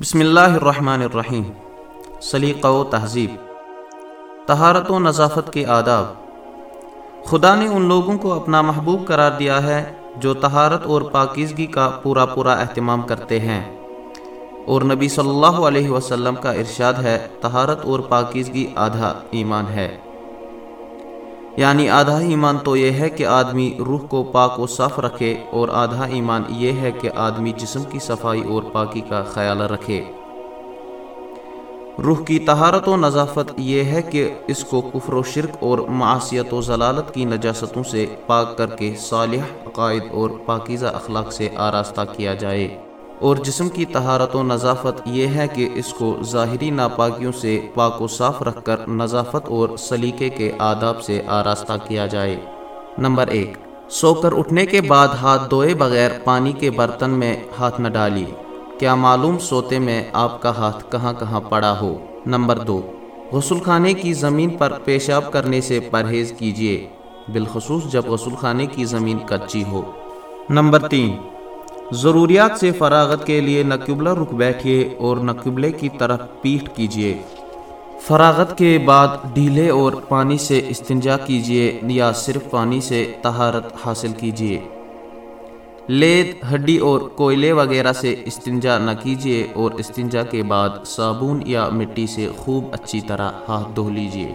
بسم اللہ الرحمن الرحیم۔ سلیقہ و تہذیب۔ طہارت و نظافت کے آداب۔ خدا نے ان لوگوں کو اپنا محبوب قرار دیا ہے جو طہارت اور پاکیزگی کا پورا پورا اہتمام کرتے ہیں۔ اور نبی صلی اللہ علیہ وسلم کا ارشاد ہے، طہارت اور پاکیزگی آدھا ایمان ہے۔ یعنی آدھا ایمان تو یہ ہے کہ آدمی روح کو پاک و صاف رکھے اور آدھا ایمان یہ ہے کہ آدمی جسم کی صفائی اور پاکی کا خیال رکھے۔ روح کی طہارت و نظافت یہ ہے کہ اس کو کفر و شرک اور معاشیت و ضلالت کی نجاستوں سے پاک کر کے صالح، عقائد اور پاکیزہ اخلاق سے آراستہ کیا جائے۔ اور جسم کی طہارت و نظافت یہ ہے کہ اس کو ظاہری ناپاکیوں سے پاک و صاف رکھ کر نظافت اور سلیقے کے آداب سے آراستہ کیا جائے۔ نمبر ایک، سو کر اٹھنے کے بعد ہاتھ دھوئے بغیر پانی کے برتن میں ہاتھ نہ ڈالیے کیا معلوم سوتے میں آپ کا ہاتھ کہاں کہاں پڑا ہو؟ نمبر دو، غسل خانے کی زمین پر پیشاب کرنے سے پرہیز کیجیے بالخصوص جب غسل خانے کی زمین کچی ہو۔ نمبر تین ضروریات سے فراغت کے لیے نہ قبلہ رک بیٹھیے اور نہ قبلے کی طرف پیٹھ کیجیے۔ فراغت کے بعد ڈھیلے اور پانی سے استنجا کیجیے یا صرف پانی سے طہارت حاصل کیجیے۔ لید، ہڈی اور کوئلے وغیرہ سے استنجا نہ کیجیے اور استنجا کے بعد صابون یا مٹی سے خوب اچھی طرح ہاتھ دھو لیجیے۔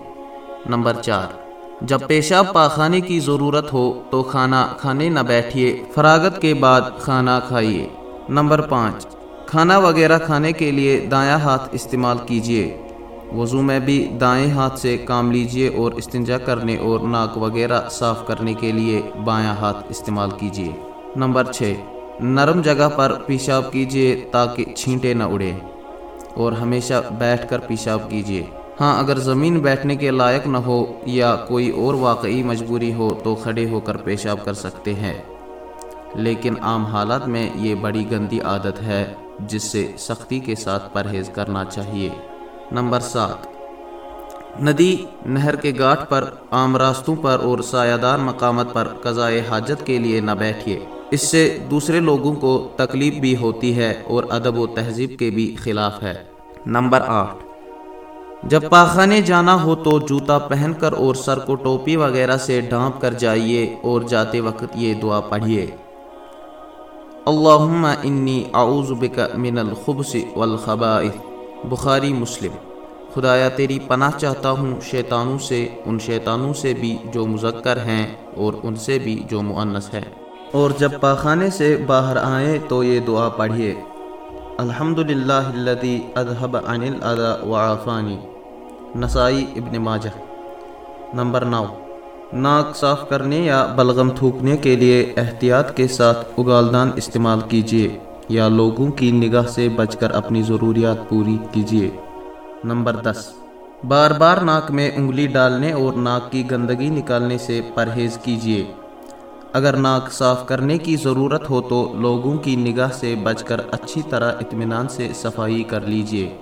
نمبر چار۔ جب پیشاب پاخانے کی ضرورت ہو تو کھانا کھانے نہ بیٹھیے، فراغت کے بعد کھانا کھائیے۔ نمبر پانچ، کھانا وغیرہ کھانے کے لیے دایاں ہاتھ استعمال کیجیے۔ وضو میں بھی دائیں ہاتھ سے کام لیجیے اور استنجا کرنے اور ناک وغیرہ صاف کرنے کے لیے بایاں ہاتھ استعمال کیجیے۔ نمبر چھ، نرم جگہ پر پیشاب کیجیے تاکہ چھینٹے نہ اڑے۔ اور ہمیشہ بیٹھ کر پیشاب کیجیے۔ ہاں اگر زمین بیٹھنے کے لائق نہ ہو یا کوئی اور واقعی مجبوری ہو تو کھڑے ہو کر پیشاب کر سکتے ہیں۔ لیکن عام حالات میں یہ بڑی گندی عادت ہے، جس سے سختی کے ساتھ پرہیز کرنا چاہیے۔ نمبر سات۔ ندی نہر کے گاٹھ پر، عام راستوں پر اور سایہ دار مقامت پر قضائے حاجت کے لیے نہ بیٹھیے۔ اس سے دوسرے لوگوں کو تکلیف بھی ہوتی ہے اور ادب و تہذیب کے بھی خلاف ہے۔ نمبر آٹھ۔ جب پاخانے جانا ہو تو جوتا پہن کر اور سر کو ٹوپی وغیرہ سے ڈھانپ کر جائیے اور جاتے وقت یہ دعا پڑھیے۔ اللہم انی اعوذ بک من الخبث والخبائث۔ بخاری مسلم۔ خدایا تیری پناہ چاہتا ہوں شیطانوں سے، ان شیطانوں سے بھی جو مذکر ہیں اور ان سے بھی جو مؤنث ہے اور جب پاخانے سے باہر آئیں تو یہ دعا پڑھیے۔ الحمد للہ اذهب عن الاذى وعافانی نسائی ابن ماجہ۔ نمبر نو۔ ناک صاف کرنے یا بلغم تھوکنے کے لیے احتیاط کے ساتھ اگالدان استعمال کیجیے یا لوگوں کی نگاہ سے بچ کر اپنی ضروریات پوری کیجیے نمبر دس۔ بار بار ناک میں انگلی ڈالنے اور ناک کی گندگی نکالنے سے پرہیز کیجیے اگر ناک صاف کرنے کی ضرورت ہو تو لوگوں کی نگاہ سے بچ کر اچھی طرح اطمینان سے صفائی کر لیجیے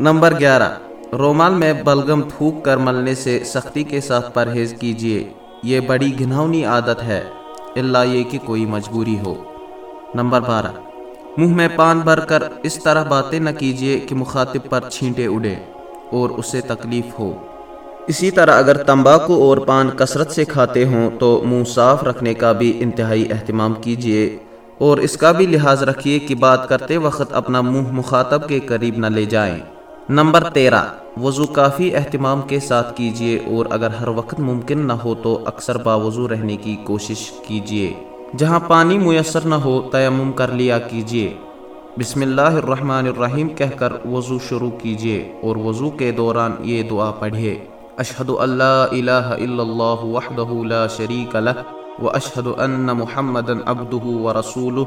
نمبر گیارہ۔ رومال میں بلگم تھوک کر ملنے سے سختی کے ساتھ پرہیز کیجیے یہ بڑی گھناؤنی عادت ہے اللہ یہ کہ کوئی مجبوری ہو۔ نمبر بارہ، منہ میں پان بھر کر اس طرح باتیں نہ کیجیے کہ مخاطب پر چھینٹے اڑے اور اسے تکلیف ہو۔ اسی طرح اگر تمباکو اور پان کثرت سے کھاتے ہوں تو منہ صاف رکھنے کا بھی انتہائی اہتمام کیجیے اور اس کا بھی لحاظ رکھیے کہ بات کرتے وقت اپنا منہ مخاطب کے قریب نہ لے جائیں۔ نمبر تیرہ، وضو کافی اہتمام کے ساتھ کیجیے اور اگر ہر وقت ممکن نہ ہو تو اکثر باوضو رہنے کی کوشش کیجیے جہاں پانی میسر نہ ہو، تیمم کر لیا کیجیے بسم اللہ الرحمن الرحیم کہہ کر وضو شروع کیجیے اور وضو کے دوران یہ دعا پڑھیے اشہد اللہ الہ الا اللہ وحدہ لا شریک لہ و اشہد ان محمد عبدہ و رسولہ۔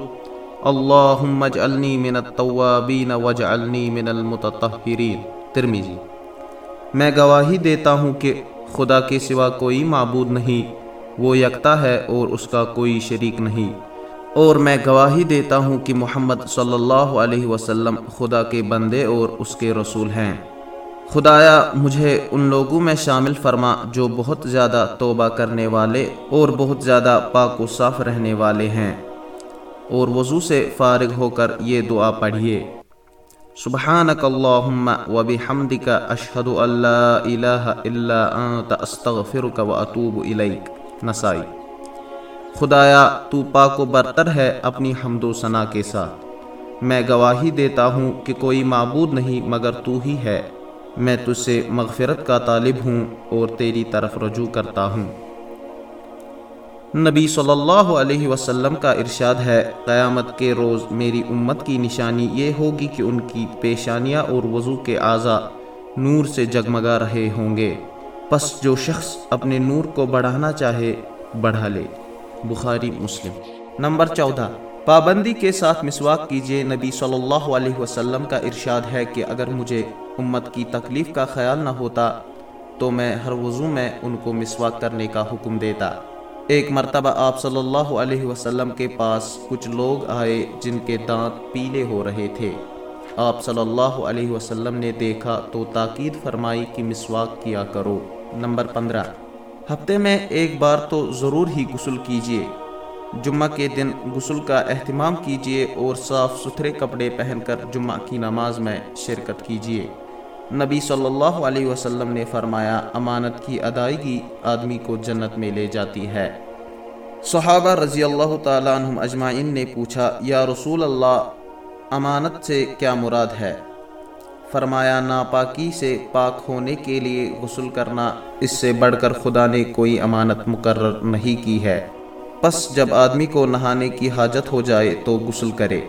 اللہم اجعلنی من التوابین وجعلنی من المتطہرین۔ ترمیزی میں گواہی دیتا ہوں کہ خدا کے سوا کوئی معبود نہیں، وہ یکتا ہے اور اس کا کوئی شریک نہیں۔ اور میں گواہی دیتا ہوں کہ محمد صلی اللہ علیہ وسلم خدا کے بندے اور اس کے رسول ہیں۔ خدایا، مجھے ان لوگوں میں شامل فرما جو بہت زیادہ توبہ کرنے والے اور بہت زیادہ پاک و صاف رہنے والے ہیں۔ اور وضو سے فارغ ہو کر یہ دعا پڑھیے۔ سبحانك اللهم وبحمدك اشهد ان لا اله الا انت استغفرك واتوب اليك نسائی۔ خدایا، تو پاک و برتر ہے اپنی حمد و ثنا کے ساتھ۔ میں گواہی دیتا ہوں کہ کوئی معبود نہیں مگر تو ہی ہے۔ میں تجھ سے مغفرت کا طالب ہوں اور تیری طرف رجوع کرتا ہوں۔ نبی صلی اللہ علیہ وسلم کا ارشاد ہے، قیامت کے روز میری امت کی نشانی یہ ہوگی کہ ان کی پیشانیاں اور وضو کے اعضاء نور سے جگمگا رہے ہوں گے۔ پس جو شخص اپنے نور کو بڑھانا چاہے، بڑھا لے۔ بخاری مسلم۔ نمبر چودہ۔ پابندی کے ساتھ مسواک کیجیے نبی صلی اللہ علیہ وسلم کا ارشاد ہے کہ اگر مجھے امت کی تکلیف کا خیال نہ ہوتا تو میں ہر وضو میں ان کو مسواک کرنے کا حکم دیتا۔ ایک مرتبہ آپ صلی اللہ علیہ وسلم کے پاس کچھ لوگ آئے جن کے دانت پیلے ہو رہے تھے۔ آپ صلی اللہ علیہ وسلم نے دیکھا تو تاکید فرمائی کہ مسواک کیا کرو۔ نمبر پندرہ۔ ہفتے میں ایک بار تو ضرور ہی غسل کیجیے جمعہ کے دن غسل کا اہتمام کیجیے اور صاف ستھرے کپڑے پہن کر جمعہ کی نماز میں شرکت کیجیے نبی صلی اللہ علیہ وسلم نے فرمایا، امانت کی ادائیگی آدمی کو جنت میں لے جاتی ہے۔ صحابہ رضی اللہ تعالیٰ عنہم اجمعین نے پوچھا، یا رسول اللہ، امانت سے کیا مراد ہے؟ فرمایا، ناپاکی سے پاک ہونے کے لیے غسل کرنا، اس سے بڑھ کر خدا نے کوئی امانت مقرر نہیں کی ہے۔ پس جب آدمی کو نہانے کی حاجت ہو جائے تو غسل کرے۔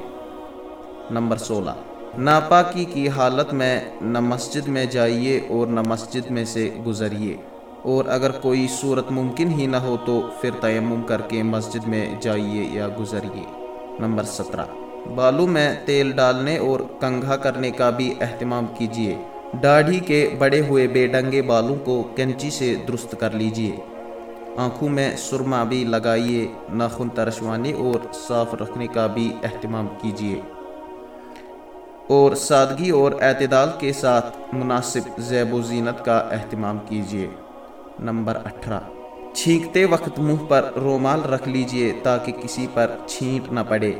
نمبر سولہ۔ ناپاکی کی حالت میں نہ مسجد میں جائیے اور نہ مسجد میں سے گزریے۔ اور اگر کوئی صورت ممکن ہی نہ ہو تو پھر تیمم کر کے مسجد میں جائیے یا گزریے۔ نمبر سترہ۔ بالوں میں تیل ڈالنے اور کنگھا کرنے کا بھی اہتمام کیجیے۔ داڑھی کے بڑے ہوئے بے ڈنگے بالوں کو کینچی سے درست کر لیجیے۔ آنکھوں میں سرما بھی لگائیے، ناخن ترشوانی اور صاف رکھنے کا بھی اہتمام کیجیے۔ اور سادگی اور اعتدال کے ساتھ مناسب زیب و زینت کا اہتمام کیجیے۔ نمبر اٹھارہ۔ چھینکتے وقت منہ پر رومال رکھ لیجیے تاکہ کسی پر چھینٹ نہ پڑے۔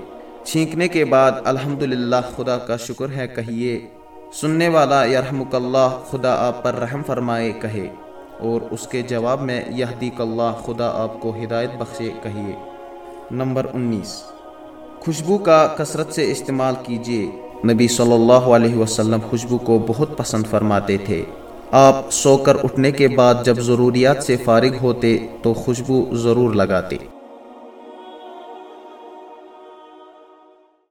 چھینکنے کے بعد الحمدللہ خدا کا شکر ہے کہیے، سننے والا یرحمک اللہ خدا آپ پر رحم فرمائے کہے، اور اس کے جواب میں یہدیک اللہ خدا آپ کو ہدایت بخشے کہیے۔ نمبر انیس۔ خوشبو کا کثرت سے استعمال کیجیے۔ نبی صلی اللہ علیہ وسلم خوشبو کو بہت پسند فرماتے تھے۔ آپ سو کر اٹھنے کے بعد جب ضروریات سے فارغ ہوتے تو خوشبو ضرور لگاتے۔